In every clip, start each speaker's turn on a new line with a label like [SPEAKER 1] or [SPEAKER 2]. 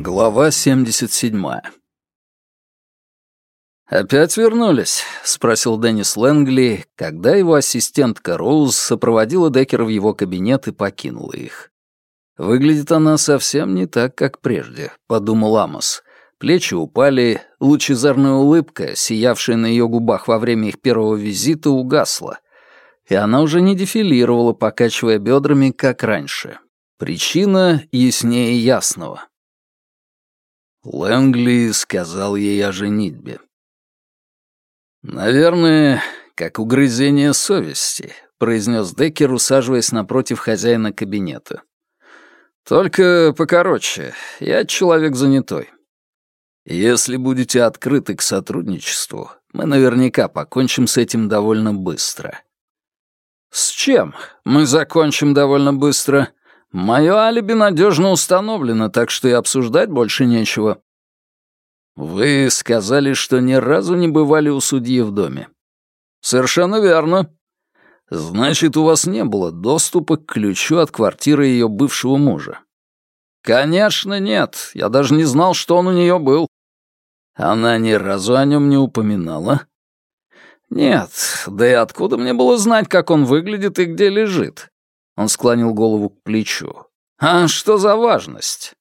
[SPEAKER 1] Глава 77 «Опять вернулись?» — спросил Деннис Лэнгли, когда его ассистентка Роуз сопроводила Деккера в его кабинет и покинула их. «Выглядит она совсем не так, как прежде», — подумал Амос. Плечи упали, лучезарная улыбка, сиявшая на ее губах во время их первого визита, угасла, и она уже не дефилировала, покачивая бедрами, как раньше. Причина яснее ясного. Лэнгли сказал ей о женитьбе. «Наверное, как угрызение совести», — произнес Деккер, усаживаясь напротив хозяина кабинета. «Только покороче, я человек занятой. Если будете открыты к сотрудничеству, мы наверняка покончим с этим довольно быстро». «С чем мы закончим довольно быстро?» Мое алиби надежно установлено, так что и обсуждать больше нечего. Вы сказали, что ни разу не бывали у судьи в доме. Совершенно верно. Значит, у вас не было доступа к ключу от квартиры ее бывшего мужа. Конечно, нет. Я даже не знал, что он у нее был. Она ни разу о нем не упоминала. Нет, да и откуда мне было знать, как он выглядит и где лежит? Он склонил голову к плечу. «А что за важность?»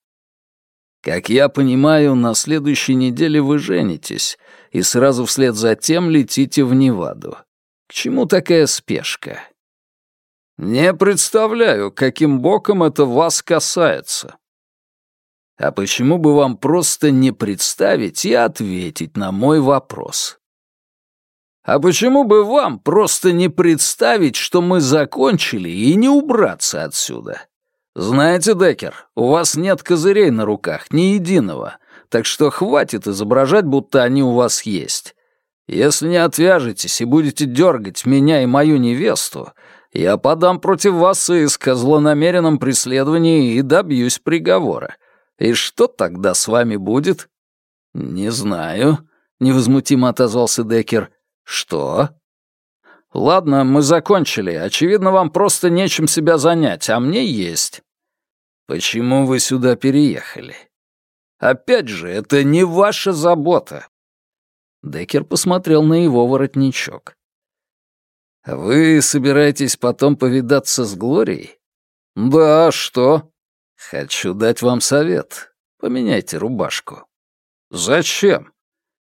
[SPEAKER 1] «Как я понимаю, на следующей неделе вы женитесь, и сразу вслед за тем летите в Неваду. К чему такая спешка?» «Не представляю, каким боком это вас касается». «А почему бы вам просто не представить и ответить на мой вопрос?» А почему бы вам просто не представить, что мы закончили, и не убраться отсюда? Знаете, Деккер, у вас нет козырей на руках, ни единого, так что хватит изображать, будто они у вас есть. Если не отвяжетесь и будете дергать меня и мою невесту, я подам против вас иск о злонамеренном преследовании и добьюсь приговора. И что тогда с вами будет? Не знаю, невозмутимо отозвался Деккер. «Что?» «Ладно, мы закончили. Очевидно, вам просто нечем себя занять, а мне есть». «Почему вы сюда переехали?» «Опять же, это не ваша забота». Деккер посмотрел на его воротничок. «Вы собираетесь потом повидаться с Глорией?» «Да, что?» «Хочу дать вам совет. Поменяйте рубашку». «Зачем?»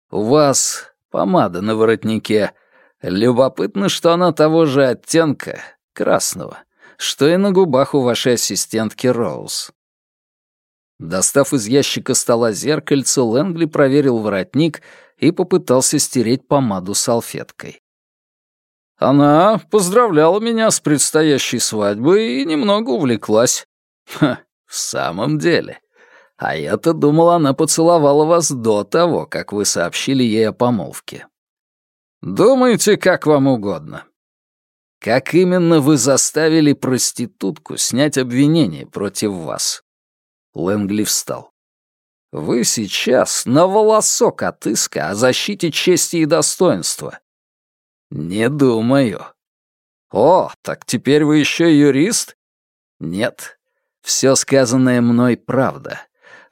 [SPEAKER 1] «У вас Помада на воротнике. Любопытно, что она того же оттенка, красного, что и на губах у вашей ассистентки Роуз. Достав из ящика стола зеркальце, Лэнгли проверил воротник и попытался стереть помаду салфеткой. Она поздравляла меня с предстоящей свадьбой и немного увлеклась. Ха, в самом деле. А я-то думал, она поцеловала вас до того, как вы сообщили ей о помолвке. Думаете, как вам угодно. Как именно вы заставили проститутку снять обвинение против вас? Лэнгли встал. Вы сейчас на волосок от иска о защите чести и достоинства. Не думаю. О, так теперь вы еще юрист? Нет. Все сказанное мной правда.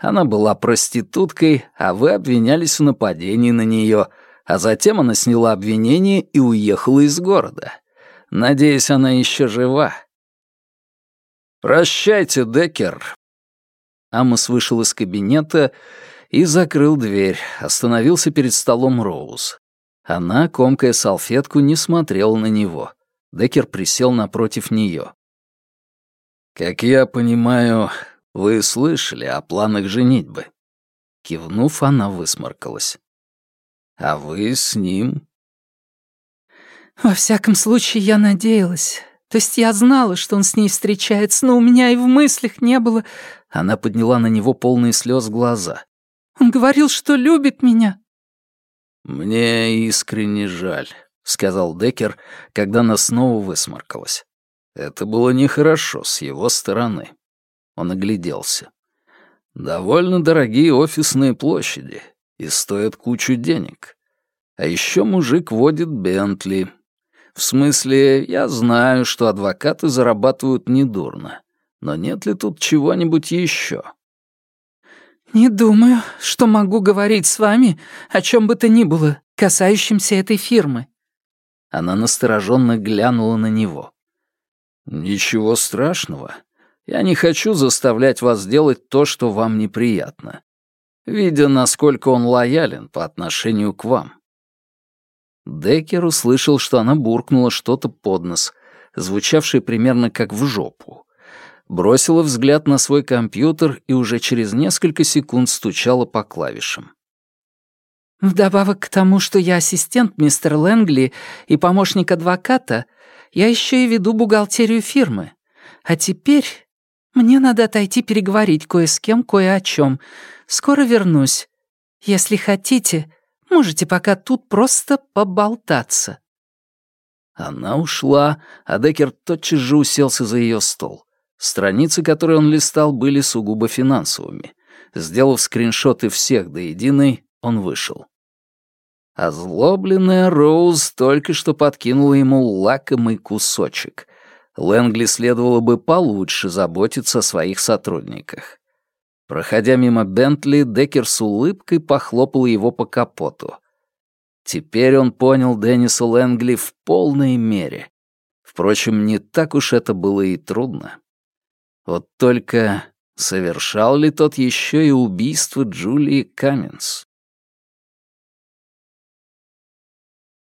[SPEAKER 1] Она была проституткой, а вы обвинялись в нападении на нее, а затем она сняла обвинение и уехала из города. Надеюсь, она еще жива. «Прощайте, Деккер». Амос вышел из кабинета и закрыл дверь, остановился перед столом Роуз. Она, комкая салфетку, не смотрела на него. Деккер присел напротив нее. «Как я понимаю, вы слышали о планах женитьбы?» Кивнув, она высморкалась. «А вы с ним?»
[SPEAKER 2] «Во всяком случае, я надеялась. То есть я знала, что он с ней встречается, но у меня и в мыслях не было...»
[SPEAKER 1] Она подняла на него полные слез глаза.
[SPEAKER 2] «Он говорил, что любит меня».
[SPEAKER 1] «Мне искренне жаль», — сказал Деккер, когда она снова высморкалась. «Это было нехорошо с его стороны». Он огляделся. «Довольно дорогие офисные площади и стоят кучу денег. А еще мужик водит Бентли. В смысле, я знаю, что адвокаты зарабатывают недурно. Но нет ли тут чего-нибудь еще?»
[SPEAKER 2] «Не думаю, что могу говорить с вами о чем бы то ни было, касающемся этой фирмы».
[SPEAKER 1] Она настороженно глянула на него. «Ничего страшного. Я не хочу заставлять вас делать то, что вам неприятно, видя, насколько он лоялен по отношению к вам». Деккер услышал, что она буркнула что-то под нос, звучавшее примерно как в жопу. Бросила взгляд на свой компьютер и уже через несколько секунд стучала по клавишам.
[SPEAKER 2] Вдобавок к тому, что я ассистент мистера Лэнгли и помощник адвоката, я еще и веду бухгалтерию фирмы. А теперь мне надо отойти переговорить кое с кем, кое о чем. Скоро вернусь. Если хотите, можете пока тут просто поболтаться».
[SPEAKER 1] Она ушла, а Деккер тотчас же уселся за ее стол. Страницы, которые он листал, были сугубо финансовыми. Сделав скриншоты всех до единой, он вышел. Озлобленная Роуз только что подкинула ему лакомый кусочек. Лэнгли следовало бы получше заботиться о своих сотрудниках. Проходя мимо Бентли, Деккер с улыбкой похлопал его по капоту. Теперь он понял Денниса Лэнгли в полной мере. Впрочем, не так уж это было и трудно. Вот только совершал ли тот еще и убийство Джулии Каменс?